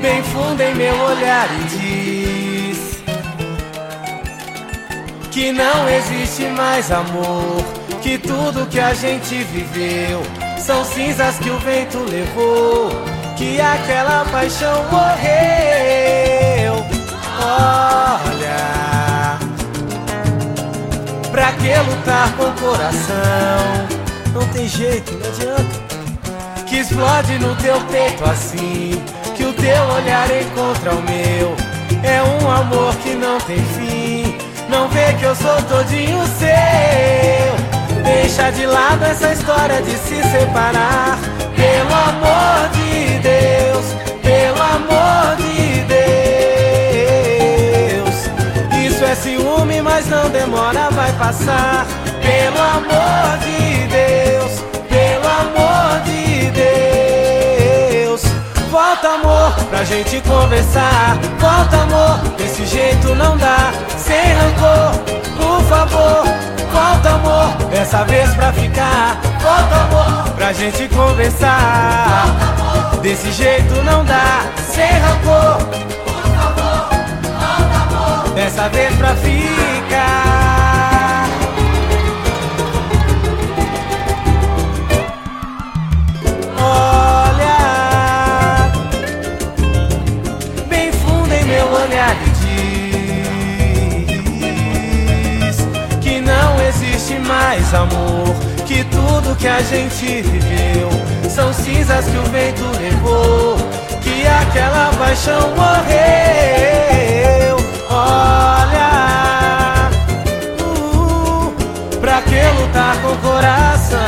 bem fundo em meu olhar e diz que não existe mais amor, que tudo que a gente viveu são cinzas que o vento levou, que aquela paixão morreu. Olha, pra que lutar com o coração? Não tem jeito, não adianta. Que explode no teu peito assim que o teu olhar encontra o meu. É um amor que não tem fim. Não vê que eu sou todinho seu. De lado essa história de se separar. Pelo amor de Deus, pelo amor de Deus. Isso é ciúme, mas não demora, vai passar. Pelo amor de Deus, pelo amor de Deus. Volta amor, pra gente conversar Volta amor, desse jeito não dá dessa vez pra ficar. Volta amor, pra gente conversar. Desse jeito não dá. Sem rancor, por favor Volta amor, dessa vez pra ficar amor que tudo que a gente viveu são cinzas que o vento levou, que aquela paixão morreu. Olha, uh, pra que lutar com o coração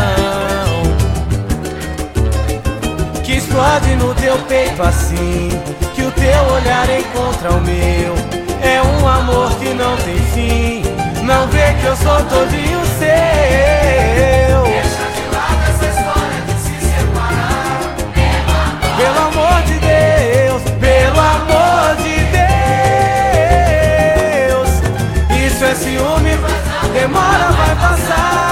que explode no teu peito assim, que o teu olhar encontra o meu? É um amor que não tem fim. Não vê que eu sou todinho seu Deixa de lado essa história de se separar Pelo amor de Deus, pelo amor de Deus. Isso é ciúme, demora, vai passar